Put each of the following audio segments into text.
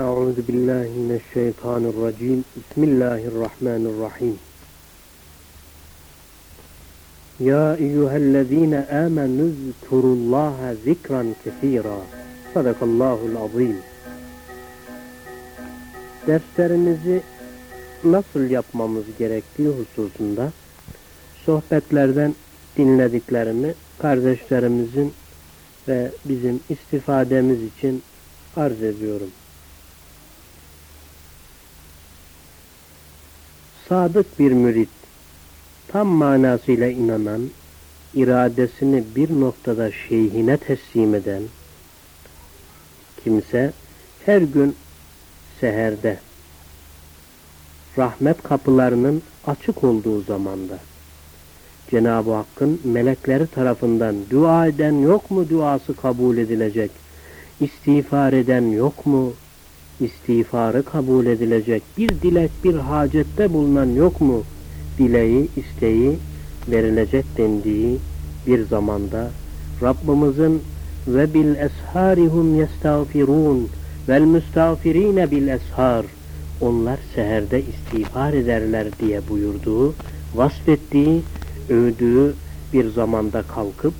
أعوذ بالله من الشيطان الرجيم بسم الله الرحمن الرحيم يا أيها الذين آمنوا اذكروا الله ذكرا كثيرا صدق الله العظيم Derslerimizi nasıl yapmamız gerektiği hususunda sohbetlerden dinlediklerimi kardeşlerimizin ve bizim istifademiz için arz ediyorum. Sadık bir mürit, tam manasıyla inanan, iradesini bir noktada şeyhine teslim eden kimse her gün seherde rahmet kapılarının açık olduğu zamanda Cenab-ı Hakk'ın melekleri tarafından dua eden yok mu duası kabul edilecek? İstiğfar eden yok mu? İstiğfarı kabul edilecek. Bir dilek, bir hacette bulunan yok mu? Dileği, isteği verilecek dendiği bir zamanda Rabbimizin ve bil esharihum yestağfirun vel müstağfirine bil eshar onlar seherde istiğfar ederler diye buyurduğu, vasfettiği övdüğü bir zamanda kalkıp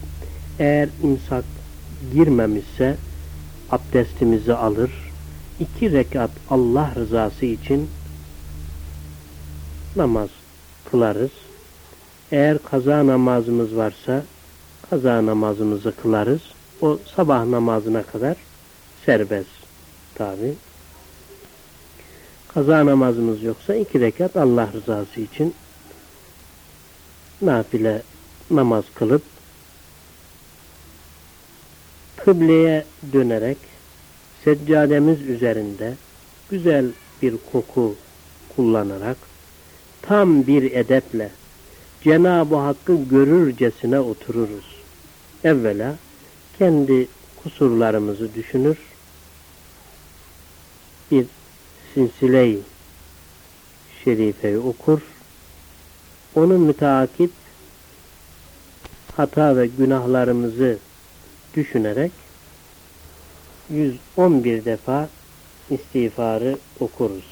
eğer imsak girmemişse abdestimizi alır, iki rekat Allah rızası için namaz kılarız. Eğer kaza namazımız varsa kaza namazımızı kılarız. O sabah namazına kadar serbest tabi. Kaza namazımız yoksa iki rekat Allah rızası için nafile namaz kılıp kıbleye dönerek seccademiz üzerinde güzel bir koku kullanarak tam bir edeple Cenab-ı Hakk'ı görürcesine otururuz. Evvela kendi kusurlarımızı düşünür, bir silsile-i şerifeyi okur, onun müteakip hata ve günahlarımızı düşünerek 111 defa istiğfarı okuruz.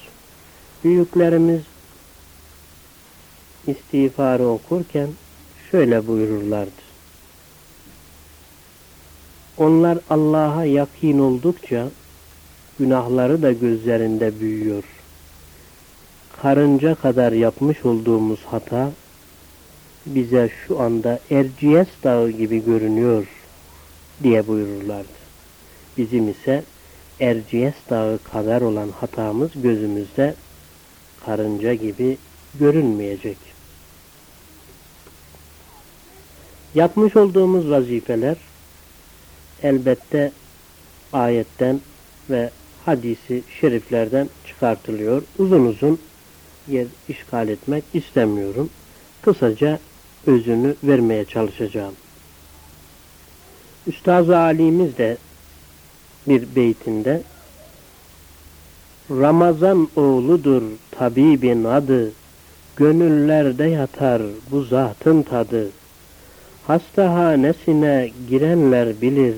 Büyüklerimiz istiğfarı okurken şöyle buyururlardı. Onlar Allah'a yakin oldukça günahları da gözlerinde büyüyor karınca kadar yapmış olduğumuz hata bize şu anda Erciyes Dağı gibi görünüyor diye buyururlardı. Bizim ise Erciyes Dağı kadar olan hatamız gözümüzde karınca gibi görünmeyecek. Yapmış olduğumuz vazifeler elbette ayetten ve hadisi şeriflerden çıkartılıyor. Uzun uzun yer işgal etmek istemiyorum. Kısaca özünü vermeye çalışacağım. Üstaz-ı Ali'miz de bir beytinde Ramazan oğludur tabibin adı, gönüllerde yatar bu zatın tadı. Hastahanesine girenler bilir,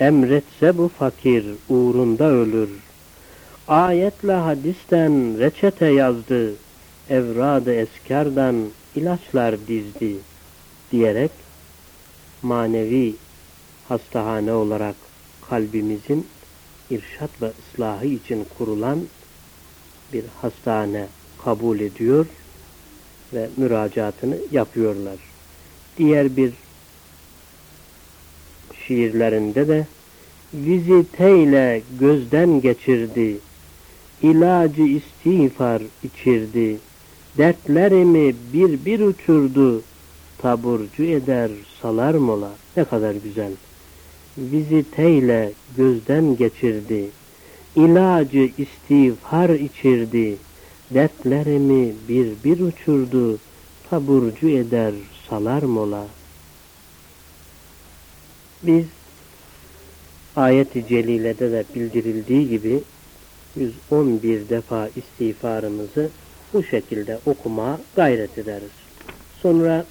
emretse bu fakir uğrunda ölür.'' Ayetle hadisten reçete yazdı, evrad-ı eskardan ilaçlar dizdi diyerek manevi hastahane olarak kalbimizin irşat ve ıslahı için kurulan bir hastane kabul ediyor ve müracaatını yapıyorlar. Diğer bir şiirlerinde de viziteyle gözden geçirdi ilacı istiğfar içirdi. Dertlerimi bir bir uçurdu. Taburcu eder salar mola. Ne kadar güzel. Viziteyle gözden geçirdi. İlacı istiğfar içirdi. Dertlerimi bir bir uçurdu. Taburcu eder salar mola. Biz ayet-i celilede de bildirildiği gibi 111 defa istiğfarımızı bu şekilde okuma gayret ederiz. Sonra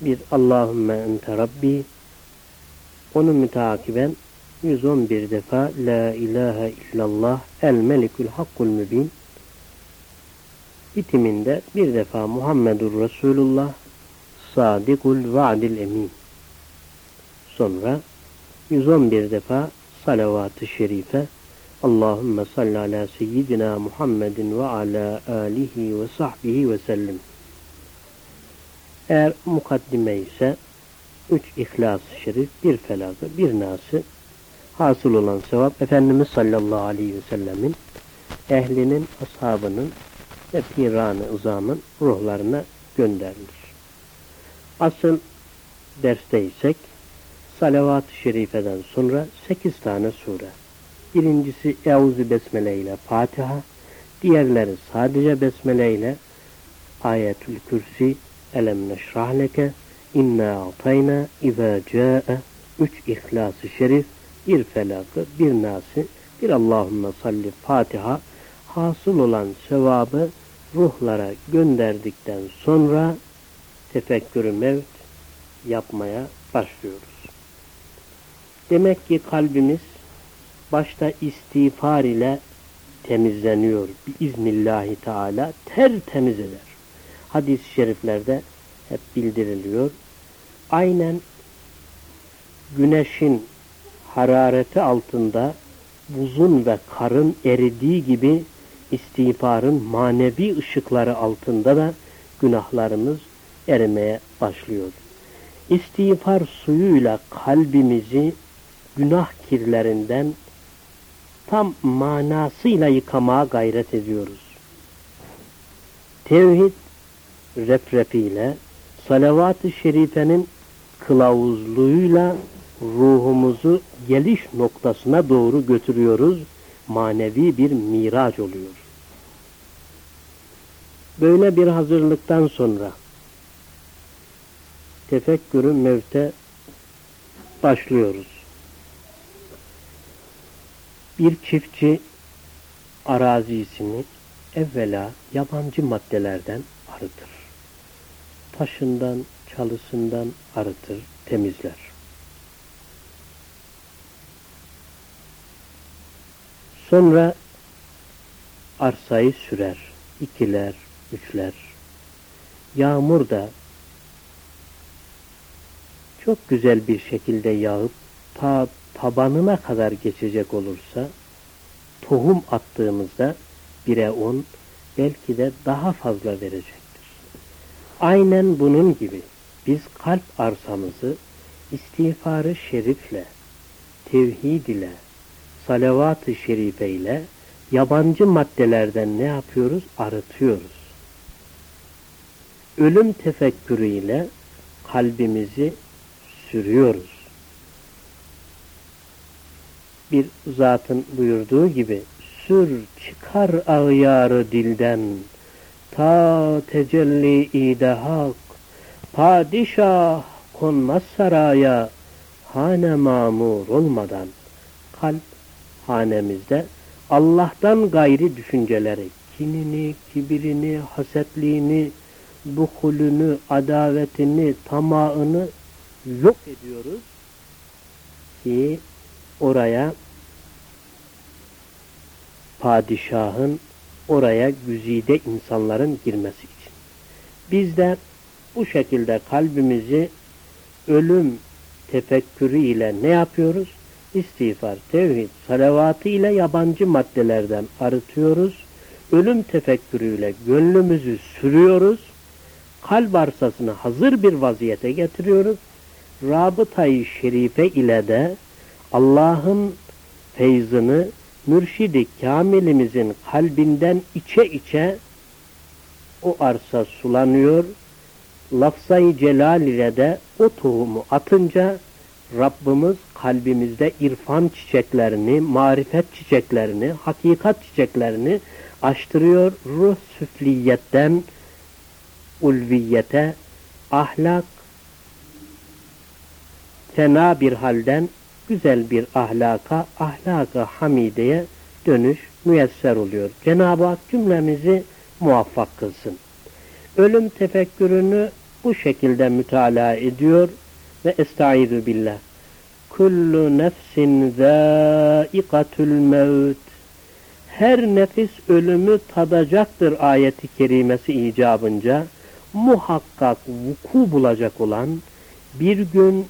bir Allahümme ente Rabbi onu mütakiben 111 defa La ilahe illallah el melikül hakkul mübin bitiminde bir defa Muhammedur Resulullah sadikul vaadil emin sonra 111 defa salavat-ı şerife Allahümme salli ala seyyidina Muhammedin ve ala alihi ve sahbihi ve sellim. Eğer mukaddime ise üç ihlas-ı şerif, bir felakı, bir nası hasıl olan sevap Efendimiz sallallahu aleyhi ve sellemin ehlinin, ashabının ve piran-ı ruhlarına gönderilir. Asıl dersteysek salavat-ı şerifeden sonra sekiz tane sure. Birincisi Euzu Besmele ile Fatiha, diğerleri sadece Besmele ile Ayetül Kürsi, Elem neşrah leke, İnna atayna, İzâ câe, üç İhlas-ı Şerif, bir Felakı, bir Nasi, bir Allahümme salli Fatiha, hasıl olan sevabı ruhlara gönderdikten sonra tefekkürü mevt yapmaya başlıyoruz. Demek ki kalbimiz başta istiğfar ile temizleniyor. Biiznillahi Teala tertemiz eder. Hadis-i şeriflerde hep bildiriliyor. Aynen güneşin harareti altında buzun ve karın eridiği gibi istiğfarın manevi ışıkları altında da günahlarımız erimeye başlıyor. İstiğfar suyuyla kalbimizi günah kirlerinden tam manasıyla yıkamaya gayret ediyoruz. Tevhid refrefiyle, salavat-ı şerifenin kılavuzluğuyla ruhumuzu geliş noktasına doğru götürüyoruz. Manevi bir miraç oluyor. Böyle bir hazırlıktan sonra tefekkürü mevte başlıyoruz. Bir çiftçi arazisini evvela yabancı maddelerden arıtır. Taşından, çalısından arıtır, temizler. Sonra arsayı sürer, ikiler, üçler. Yağmur da çok güzel bir şekilde yağıp ta tabanına kadar geçecek olursa tohum attığımızda bire on belki de daha fazla verecektir. Aynen bunun gibi biz kalp arsamızı istiğfarı şerifle, tevhid ile, salavat-ı şerife ile yabancı maddelerden ne yapıyoruz? Arıtıyoruz. Ölüm tefekkürüyle kalbimizi sürüyoruz bir zatın buyurduğu gibi sür çıkar ağyarı dilden ta tecelli ide hak padişah konmaz saraya hane mamur olmadan kalp hanemizde Allah'tan gayri düşünceleri kinini, kibirini, hasetliğini, bukulünü, adavetini, tamağını yok ediyoruz ki oraya padişahın oraya güzide insanların girmesi için. Biz de bu şekilde kalbimizi ölüm tefekkürü ile ne yapıyoruz? İstiğfar, tevhid, salavatı ile yabancı maddelerden arıtıyoruz. Ölüm tefekkürüyle gönlümüzü sürüyoruz. Kalp arsasını hazır bir vaziyete getiriyoruz. Rabıtayı şerife ile de Allah'ın feyzini mürşidi kamilimizin kalbinden içe içe o arsa sulanıyor. Lafzayı celal ile de o tohumu atınca Rabbimiz kalbimizde irfan çiçeklerini, marifet çiçeklerini, hakikat çiçeklerini açtırıyor. Ruh süfliyetten ulviyete, ahlak, fena bir halden güzel bir ahlaka, ahlaka hamideye dönüş müyesser oluyor. Cenab-ı Hak cümlemizi muvaffak kılsın. Ölüm tefekkürünü bu şekilde mütalaa ediyor ve estaizu billah. kullu nefsin zâikatul mevt her nefis ölümü tadacaktır ayeti kerimesi icabınca muhakkak vuku bulacak olan bir gün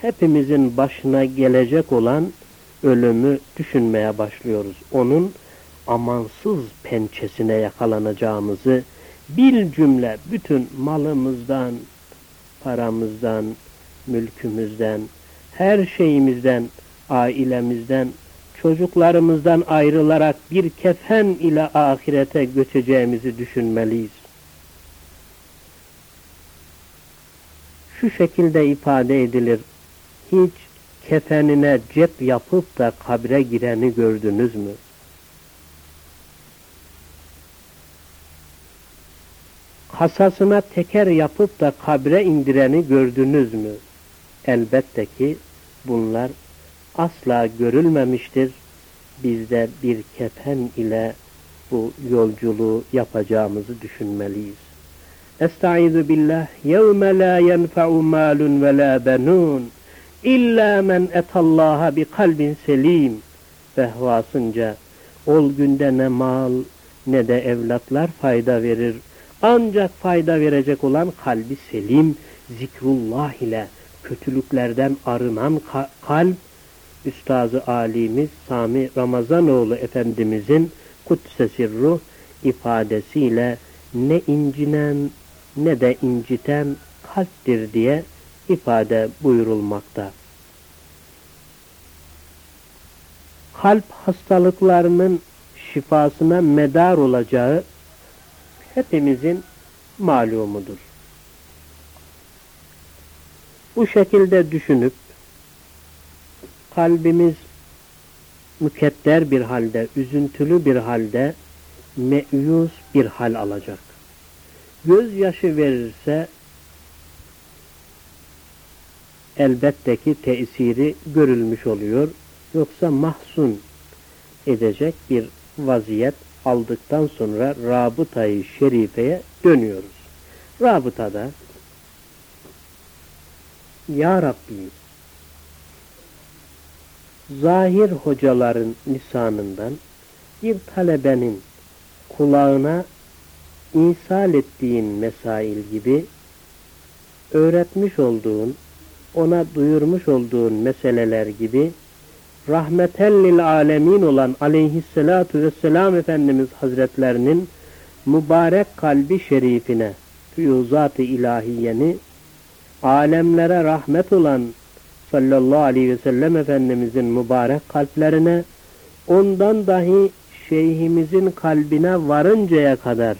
hepimizin başına gelecek olan ölümü düşünmeye başlıyoruz. Onun amansız pençesine yakalanacağımızı bir cümle bütün malımızdan, paramızdan, mülkümüzden, her şeyimizden, ailemizden, çocuklarımızdan ayrılarak bir kefen ile ahirete göçeceğimizi düşünmeliyiz. Şu şekilde ifade edilir. Hiç kefenine cep yapıp da kabre gireni gördünüz mü? Kasasına teker yapıp da kabre indireni gördünüz mü? Elbette ki bunlar asla görülmemiştir. Biz de bir kefen ile bu yolculuğu yapacağımızı düşünmeliyiz. Estaizu billah yevme la yenfe'u malun ve la benun illa men etallaha bi kalbin selim vehvasınca ol günde ne mal ne de evlatlar fayda verir. Ancak fayda verecek olan kalbi selim, zikrullah ile kötülüklerden arınan kalp Üstazı Alimiz Sami Ramazanoğlu Efendimizin Kuddise ruh ifadesiyle ne incinen ne de inciten kalptir diye ifade buyurulmakta. Kalp hastalıklarının şifasına medar olacağı hepimizin malumudur. Bu şekilde düşünüp kalbimiz mükedder bir halde, üzüntülü bir halde, meyus bir hal alacak. Gözyaşı verirse elbette ki tesiri görülmüş oluyor. Yoksa mahzun edecek bir vaziyet aldıktan sonra rabıtayı şerifeye dönüyoruz. Rabıtada Ya Rabbi zahir hocaların lisanından bir talebenin kulağına insal ettiğin mesail gibi öğretmiş olduğun, ona duyurmuş olduğun meseleler gibi rahmetellil alemin olan aleyhissalatu vesselam Efendimiz Hazretlerinin mübarek kalbi şerifine füyuzat-ı ilahiyeni alemlere rahmet olan sallallahu aleyhi ve sellem Efendimizin mübarek kalplerine ondan dahi şeyhimizin kalbine varıncaya kadar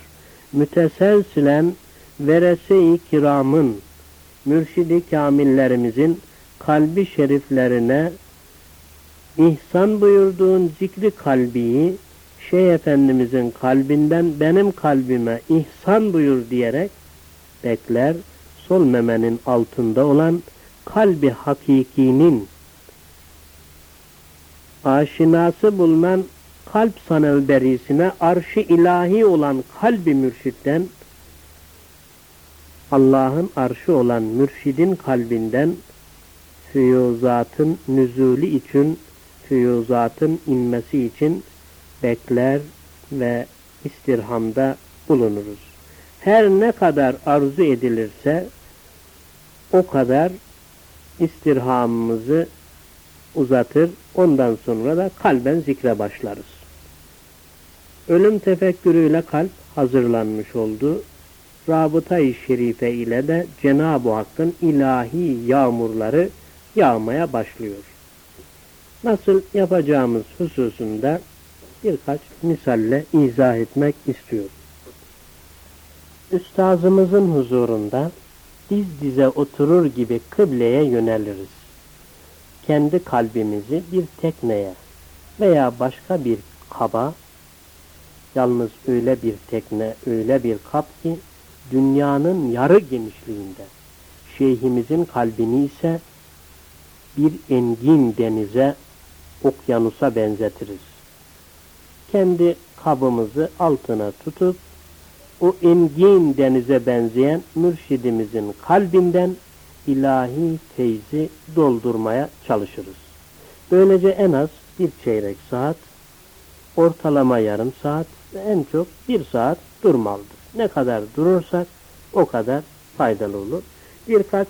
müteselsilen verese-i kiramın mürşidi kamillerimizin kalbi şeriflerine ihsan buyurduğun zikri kalbiyi Şeyh Efendimizin kalbinden benim kalbime ihsan buyur diyerek bekler sol memenin altında olan kalbi hakikinin aşinası bulunan kalp sanevberisine arşı ilahi olan kalbi mürşitten Allah'ın arşı olan mürşidin kalbinden füyuzatın nüzulü için füyuzatın inmesi için bekler ve istirhamda bulunuruz. Her ne kadar arzu edilirse o kadar istirhamımızı uzatır. Ondan sonra da kalben zikre başlarız. Ölüm tefekkürüyle kalp hazırlanmış oldu. Rabıta-i Şerife ile de Cenab-ı Hakk'ın ilahi yağmurları yağmaya başlıyor. Nasıl yapacağımız hususunda birkaç misalle izah etmek istiyorum. Üstazımızın huzurunda diz dize oturur gibi kıbleye yöneliriz. Kendi kalbimizi bir tekneye veya başka bir kaba, yalnız öyle bir tekne, öyle bir kap ki dünyanın yarı genişliğinde, şeyhimizin kalbini ise bir engin denize, okyanusa benzetiriz. Kendi kabımızı altına tutup o engin denize benzeyen mürşidimizin kalbinden ilahi feyzi doldurmaya çalışırız. Böylece en az bir çeyrek saat, ortalama yarım saat ve en çok bir saat durmalıdır. Ne kadar durursak o kadar faydalı olur. Birkaç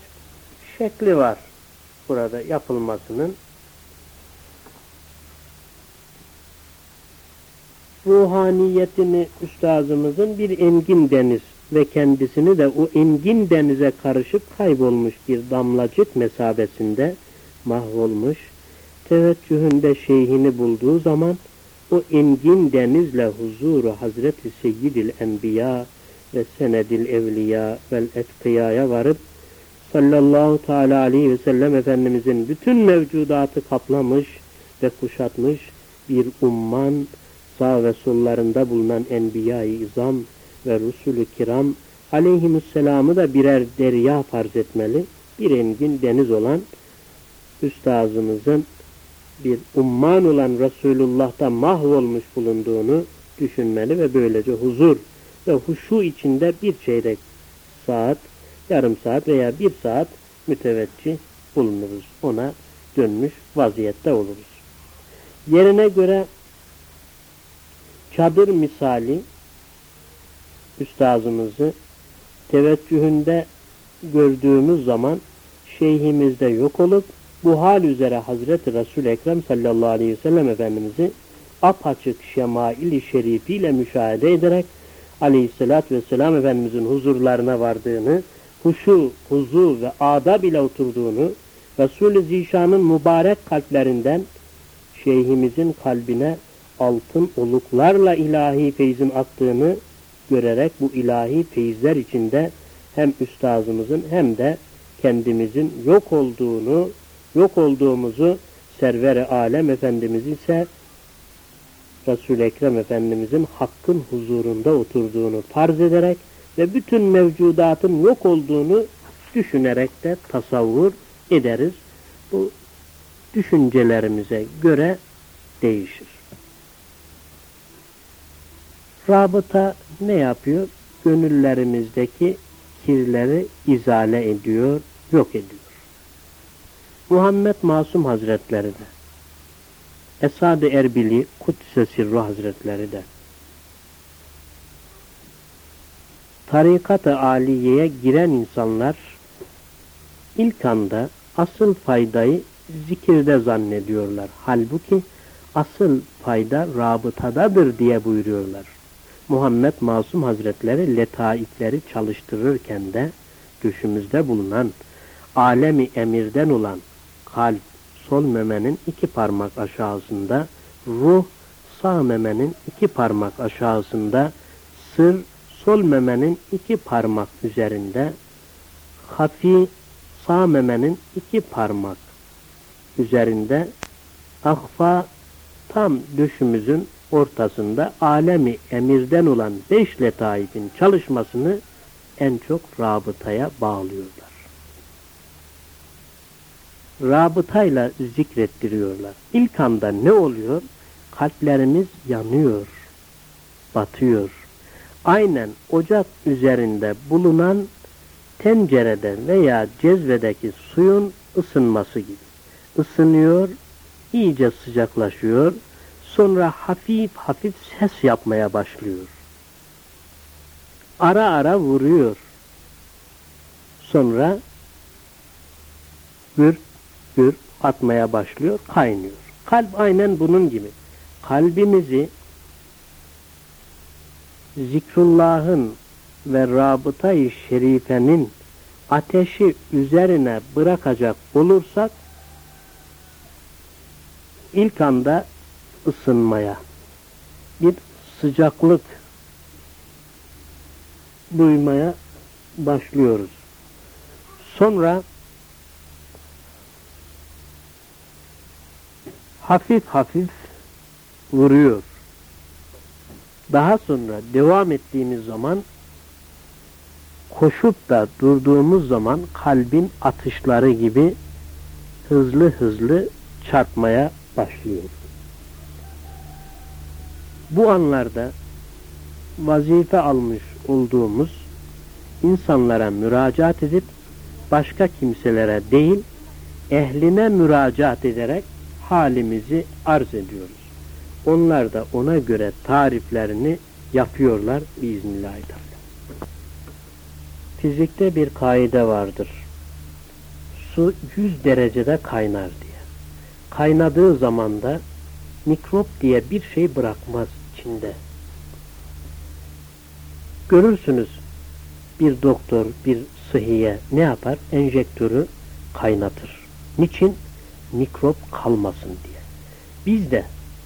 şekli var burada yapılmasının. Ruhaniyetini üstazımızın bir engin deniz ve kendisini de o engin denize karışıp kaybolmuş bir damlacık mesabesinde mahvolmuş, teveccühünde şeyhini bulduğu zaman o engin denizle huzuru Hazreti Seyyidil Enbiya ve Senedil Evliya vel Etkıya'ya varıp sallallahu teala aleyhi ve sellem Efendimizin bütün mevcudatı kaplamış ve kuşatmış bir umman sağ ve sollarında bulunan enbiya-i izam ve rusulü kiram aleyhimusselamı da birer derya farz etmeli. Bir engin deniz olan üstazımızın bir umman olan Resulullah'ta mahvolmuş bulunduğunu düşünmeli ve böylece huzur ve huşu içinde bir çeyrek saat, yarım saat veya bir saat müteveccih bulunuruz. Ona dönmüş vaziyette oluruz. Yerine göre çadır misali üstazımızı teveccühünde gördüğümüz zaman şeyhimizde yok olup bu hal üzere Hazreti Resul Ekrem sallallahu aleyhi ve sellem Efendimiz'i apaçık şemail-i şerifiyle müşahede ederek aleyhissalatü vesselam Efendimizin huzurlarına vardığını, huşu, huzu ve adab ile oturduğunu, Resul-i Zişan'ın mübarek kalplerinden şeyhimizin kalbine altın oluklarla ilahi feyzin attığını görerek bu ilahi feyizler içinde hem üstazımızın hem de kendimizin yok olduğunu, yok olduğumuzu server-i alem Efendimiz ise Resul-i Ekrem Efendimizin hakkın huzurunda oturduğunu farz ederek ve bütün mevcudatın yok olduğunu düşünerek de tasavvur ederiz. Bu düşüncelerimize göre değişir. Rabıta ne yapıyor? Gönüllerimizdeki kirleri izale ediyor, yok ediyor. Muhammed Masum Hazretleri de, Esad-ı Erbili Kudüs'e Sirru Hazretleri de, tarikat-ı aliyeye giren insanlar ilk anda asıl faydayı zikirde zannediyorlar. Halbuki asıl fayda rabıtadadır diye buyuruyorlar. Muhammed Masum Hazretleri letaikleri çalıştırırken de düşümüzde bulunan alemi emirden olan kalp sol memenin iki parmak aşağısında, ruh sağ memenin iki parmak aşağısında, sır sol memenin iki parmak üzerinde, hafi sağ memenin iki parmak üzerinde, ahfa tam döşümüzün ortasında alemi emirden olan beş letaifin çalışmasını en çok rabıtaya bağlıyorlar. Rabıtayla zikrettiriyorlar. İlk anda ne oluyor? Kalplerimiz yanıyor, batıyor. Aynen ocak üzerinde bulunan tencerede veya cezvedeki suyun ısınması gibi. Isınıyor, iyice sıcaklaşıyor, Sonra hafif hafif ses yapmaya başlıyor. Ara ara vuruyor. Sonra gür gür atmaya başlıyor, kaynıyor. Kalp aynen bunun gibi. Kalbimizi zikrullahın ve rabıtayı şerifenin ateşi üzerine bırakacak olursak ilk anda ısınmaya, bir sıcaklık duymaya başlıyoruz. Sonra hafif hafif vuruyor. Daha sonra devam ettiğimiz zaman koşup da durduğumuz zaman kalbin atışları gibi hızlı hızlı çarpmaya başlıyor. Bu anlarda vazife almış olduğumuz insanlara müracaat edip başka kimselere değil, ehline müracaat ederek halimizi arz ediyoruz. Onlar da ona göre tariflerini yapıyorlar biiznillahirrahmanirrahim. Fizikte bir kaide vardır. Su 100 derecede kaynar diye. Kaynadığı zaman da mikrop diye bir şey bırakmaz içinde. Görürsünüz bir doktor, bir sıhhiye ne yapar? Enjektörü kaynatır. Niçin? Mikrop kalmasın diye. Biz de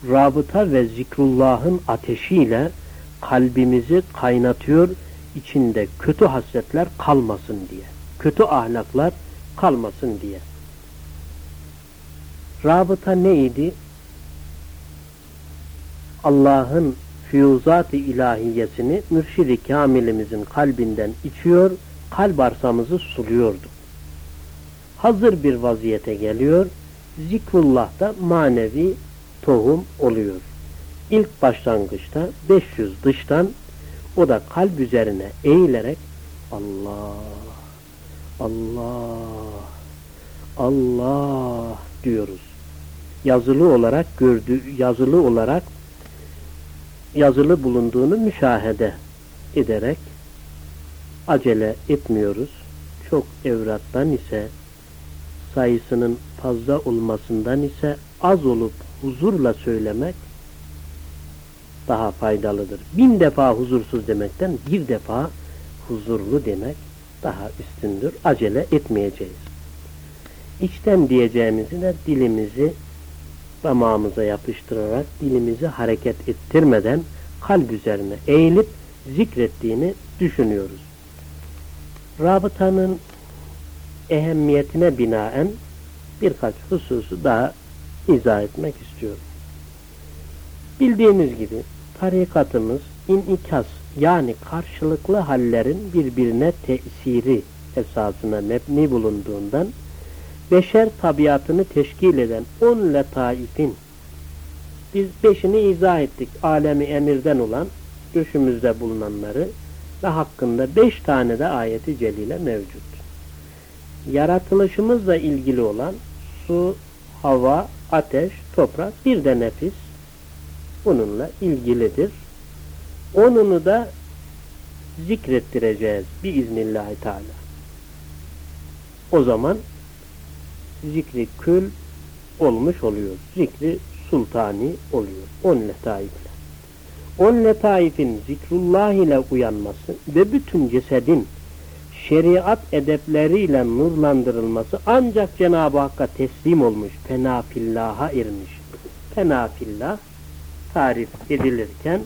rabıta ve zikrullahın ateşiyle kalbimizi kaynatıyor, içinde kötü hasretler kalmasın diye. Kötü ahlaklar kalmasın diye. Rabıta neydi? Allah'ın füyuzat-ı ilahiyesini mürşidi kamilimizin kalbinden içiyor, kalp arsamızı suluyordu. Hazır bir vaziyete geliyor, zikrullah da manevi tohum oluyor. İlk başlangıçta 500 dıştan o da kalp üzerine eğilerek Allah, Allah, Allah diyoruz. Yazılı olarak gördü, yazılı olarak yazılı bulunduğunu müşahede ederek acele etmiyoruz. Çok evrattan ise sayısının fazla olmasından ise az olup huzurla söylemek daha faydalıdır. Bin defa huzursuz demekten bir defa huzurlu demek daha üstündür. Acele etmeyeceğiz. İçten diyeceğimizi de dilimizi damağımıza yapıştırarak dilimizi hareket ettirmeden kalp üzerine eğilip zikrettiğini düşünüyoruz. Rabıtanın ehemmiyetine binaen birkaç hususu daha izah etmek istiyorum. Bildiğimiz gibi tarikatımız inikas yani karşılıklı hallerin birbirine tesiri esasına mebni bulunduğundan beşer tabiatını teşkil eden on letaifin biz beşini izah ettik. Alemi emirden olan göşümüzde bulunanları ve hakkında beş tane de ayeti celile mevcut. Yaratılışımızla ilgili olan su, hava, ateş, toprak bir de nefis bununla ilgilidir. Onunu da zikrettireceğiz biiznillahü teala. O zaman zikri kül olmuş oluyor. Zikri sultani oluyor. On letaifle. On letaifin zikrullah ile uyanması ve bütün cesedin şeriat edepleriyle nurlandırılması ancak Cenab-ı Hakk'a teslim olmuş, fenafillaha ermiş. Fenafillah tarif edilirken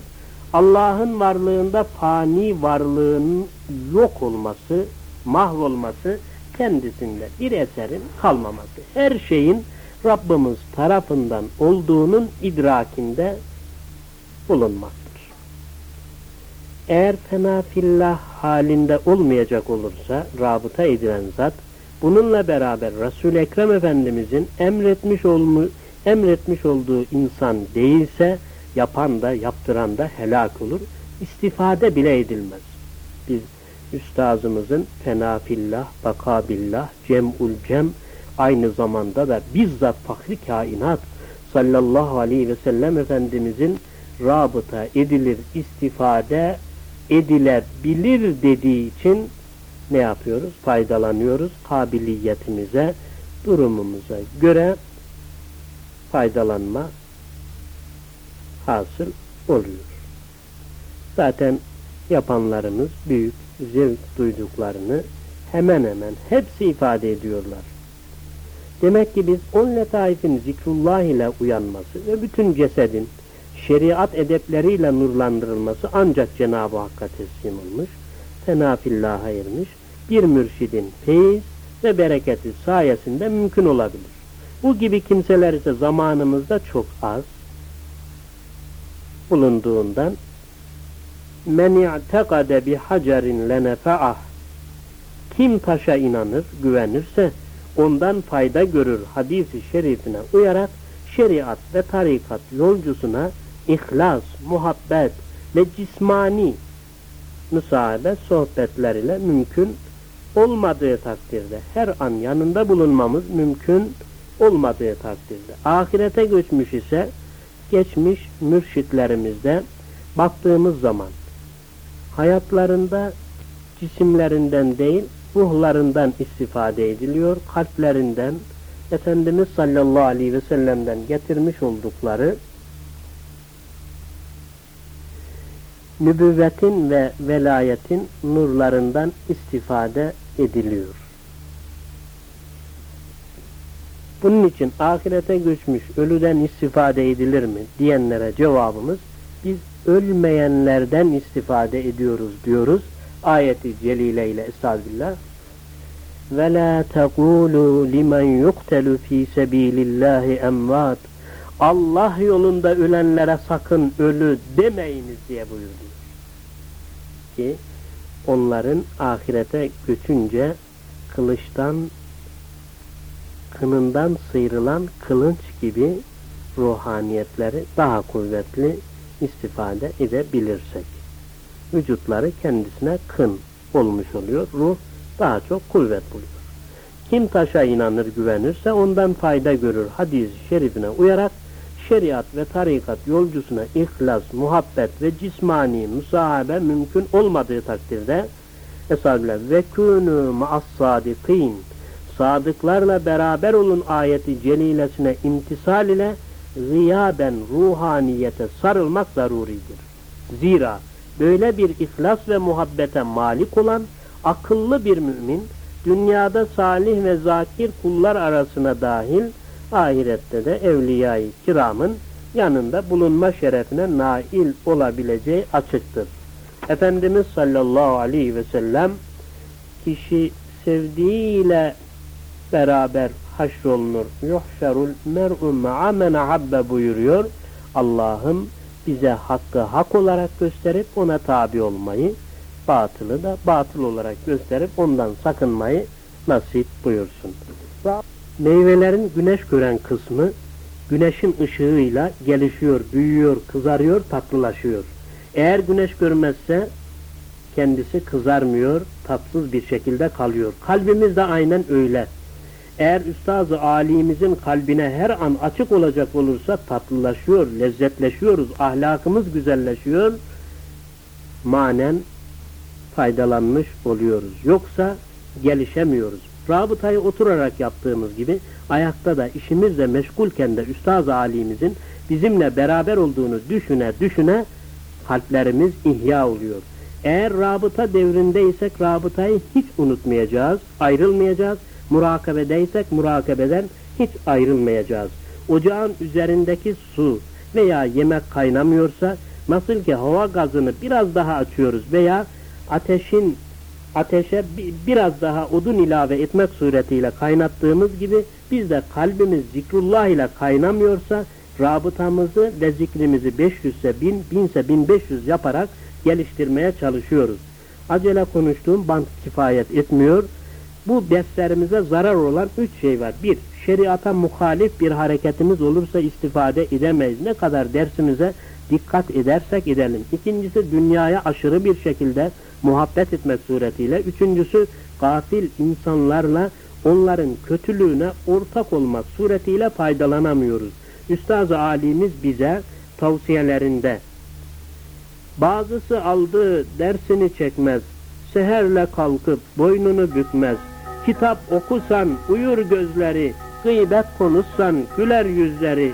Allah'ın varlığında fani varlığın yok olması, mahvolması kendisinde bir eserin kalmaması. Her şeyin Rabbimiz tarafından olduğunun idrakinde bulunmaktır. Eğer fenafillah halinde olmayacak olursa rabıta edilen zat bununla beraber resul Ekrem Efendimizin emretmiş, olmu, emretmiş olduğu insan değilse yapan da yaptıran da helak olur. İstifade bile edilmez. Biz üstazımızın fenafillah, bakabillah, cem'ul cem aynı zamanda da bizzat fahri kainat sallallahu aleyhi ve sellem Efendimizin rabıta edilir, istifade edilebilir dediği için ne yapıyoruz? Faydalanıyoruz. Kabiliyetimize, durumumuza göre faydalanma hasıl oluyor. Zaten yapanlarımız büyük zevk duyduklarını hemen hemen hepsi ifade ediyorlar. Demek ki biz on letaifin zikrullah ile uyanması ve bütün cesedin şeriat edepleriyle nurlandırılması ancak Cenab-ı Hakk'a teslim olmuş, fenafillah'a ermiş, bir mürşidin feyiz ve bereketi sayesinde mümkün olabilir. Bu gibi kimseler ise zamanımızda çok az bulunduğundan men i'tekade bi hacerin lenefa'ah kim taşa inanır, güvenirse ondan fayda görür hadisi şerifine uyarak şeriat ve tarikat yolcusuna ihlas, muhabbet ve cismani müsaade sohbetler ile mümkün olmadığı takdirde her an yanında bulunmamız mümkün olmadığı takdirde. Ahirete göçmüş ise geçmiş mürşitlerimizde baktığımız zaman hayatlarında cisimlerinden değil ruhlarından istifade ediliyor, kalplerinden Efendimiz sallallahu aleyhi ve sellem'den getirmiş oldukları nübüvvetin ve velayetin nurlarından istifade ediliyor. Bunun için ahirete göçmüş ölüden istifade edilir mi diyenlere cevabımız biz ölmeyenlerden istifade ediyoruz diyoruz. Ayeti celile ile estağfirullah. Ve la tekulu limen yuktelu fi sebilillahi emvat. Allah yolunda ölenlere sakın ölü demeyiniz diye buyurdu. Ki onların ahirete göçünce kılıçtan kınından sıyrılan kılınç gibi ruhaniyetleri daha kuvvetli istifade edebilirsek. Vücutları kendisine kın olmuş oluyor. Ruh daha çok kuvvet buluyor. Kim taşa inanır güvenirse ondan fayda görür hadis-i şerifine uyarak şeriat ve tarikat yolcusuna ihlas, muhabbet ve cismani musahabe mümkün olmadığı takdirde Estağfirullah ve kûnû ma'as sadikin sadıklarla beraber olun ayeti celilesine imtisal ile gıyaben ruhaniyete sarılmak zaruridir. Zira böyle bir ihlas ve muhabbete malik olan akıllı bir mümin dünyada salih ve zakir kullar arasına dahil ahirette de evliyayı kiramın yanında bulunma şerefine nail olabileceği açıktır. Efendimiz sallallahu aleyhi ve sellem kişi sevdiğiyle beraber haşrolunur. Yuhşerul mer'u ma'a men ahabbe buyuruyor. Allah'ım bize hakkı hak olarak gösterip ona tabi olmayı, batılı da batıl olarak gösterip ondan sakınmayı nasip buyursun. Meyvelerin güneş gören kısmı güneşin ışığıyla gelişiyor, büyüyor, kızarıyor, tatlılaşıyor. Eğer güneş görmezse kendisi kızarmıyor, tatsız bir şekilde kalıyor. Kalbimiz de aynen öyle. Eğer üstazı alimizin kalbine her an açık olacak olursa tatlılaşıyor, lezzetleşiyoruz, ahlakımız güzelleşiyor, manen faydalanmış oluyoruz. Yoksa gelişemiyoruz. Rabıtayı oturarak yaptığımız gibi ayakta da işimizle meşgulken de üstaz alimizin bizimle beraber olduğunu düşüne düşüne kalplerimiz ihya oluyor. Eğer rabıta devrindeysek rabıtayı hiç unutmayacağız, ayrılmayacağız. Murakabedeysek murakabeden hiç ayrılmayacağız. Ocağın üzerindeki su veya yemek kaynamıyorsa nasıl ki hava gazını biraz daha açıyoruz veya ateşin ateşe biraz daha odun ilave etmek suretiyle kaynattığımız gibi biz de kalbimiz zikrullah ile kaynamıyorsa rabıtamızı ve zikrimizi 500 ise 1000, 1000 ise 1500 yaparak geliştirmeye çalışıyoruz. Acele konuştuğum bant kifayet etmiyor. Bu derslerimize zarar olan üç şey var. Bir, şeriata muhalif bir hareketimiz olursa istifade edemeyiz. Ne kadar dersimize dikkat edersek edelim. İkincisi dünyaya aşırı bir şekilde muhabbet etmek suretiyle. Üçüncüsü gafil insanlarla onların kötülüğüne ortak olmak suretiyle faydalanamıyoruz. Üstaz-ı alimiz bize tavsiyelerinde bazısı aldığı dersini çekmez, seherle kalkıp boynunu bükmez, kitap okusan uyur gözleri, gıybet konuşsan güler yüzleri,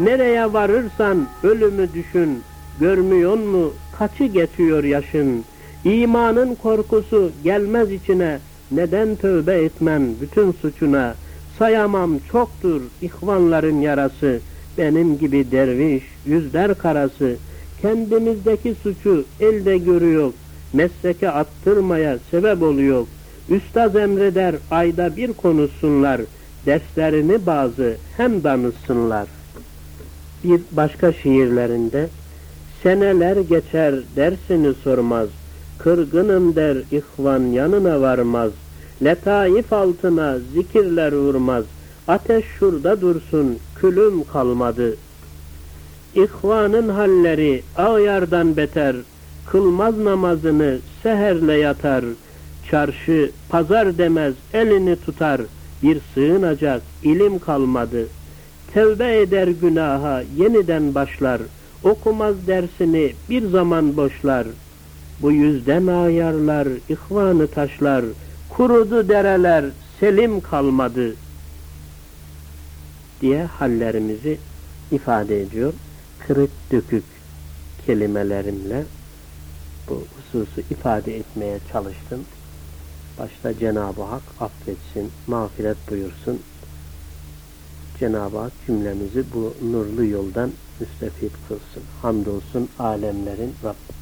nereye varırsan ölümü düşün, görmüyor mu kaçı geçiyor yaşın, İmanın korkusu gelmez içine, neden tövbe etmem bütün suçuna, sayamam çoktur ihvanların yarası, benim gibi derviş yüzler karası, kendimizdeki suçu elde görüyor, mesleke attırmaya sebep oluyor. Üstaz emreder ayda bir konuşsunlar, derslerini bazı hem danışsınlar. Bir başka şiirlerinde, seneler geçer dersini sormaz, kırgınım der ihvan yanına varmaz, letaif altına zikirler vurmaz, ateş şurada dursun külüm kalmadı. İhvanın halleri ağyardan beter, kılmaz namazını seherle yatar, çarşı, pazar demez elini tutar, bir sığınacak ilim kalmadı. Tevbe eder günaha yeniden başlar, okumaz dersini bir zaman boşlar. Bu yüzden ayarlar, ihvanı taşlar, kurudu dereler, selim kalmadı diye hallerimizi ifade ediyor. Kırık dökük kelimelerimle bu hususu ifade etmeye çalıştım. Başta Cenab-ı Hak affetsin, mağfiret buyursun. Cenab-ı Hak cümlemizi bu nurlu yoldan müstefit kılsın. Hamdolsun alemlerin Rabbi.